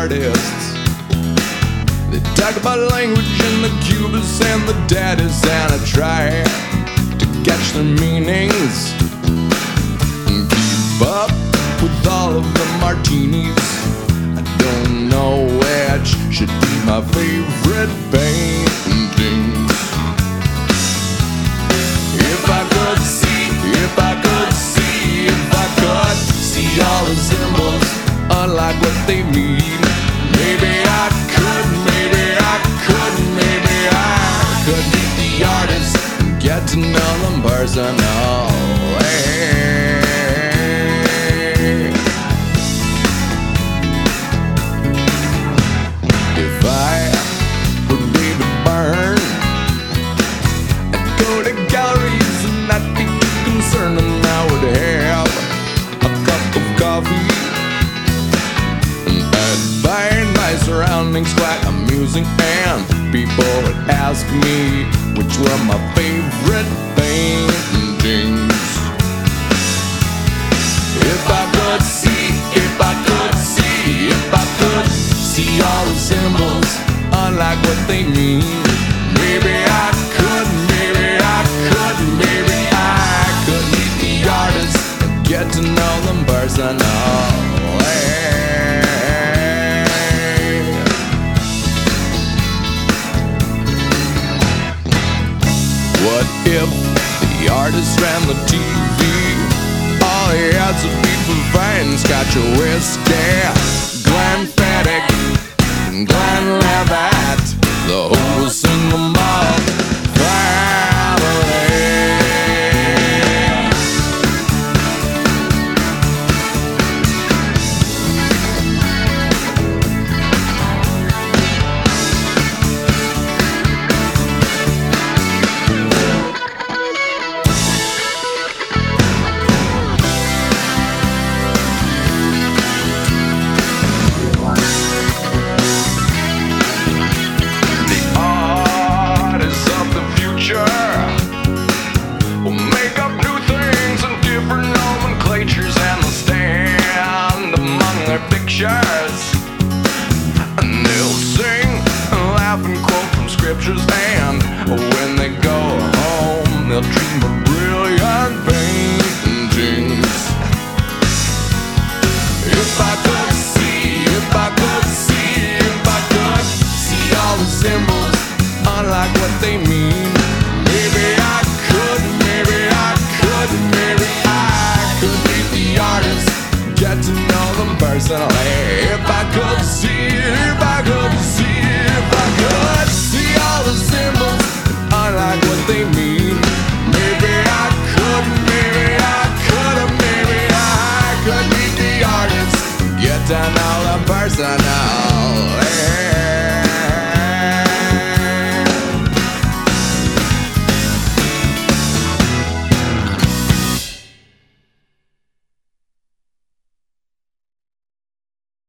artists. They talk about language and the cubists and the daddies, and I try to catch their meanings and keep up with all of the martinis. I don't know which should be my favorite paintings. If I could see, if I could see, if I could see all the symbols, unlike what they mean, maybe I could, maybe I could, maybe I could meet the artist and get to know them personally. People would ask me which were my favorite paintings. If I could see, if I could see, if I could see all the symbols, unlike what they mean, maybe I could, maybe I could, maybe I could meet the artists and get to know them personally. The artist ran the TV? All he had to be for fine scotch or whiskey. Glenn scriptures and when they go home they'll dream of brilliant paintings. If I could see, if I could see, if I could see all the symbols, unlike what they mean, maybe I could, maybe I could, maybe I could meet the artist, get to know them personally. If I could see,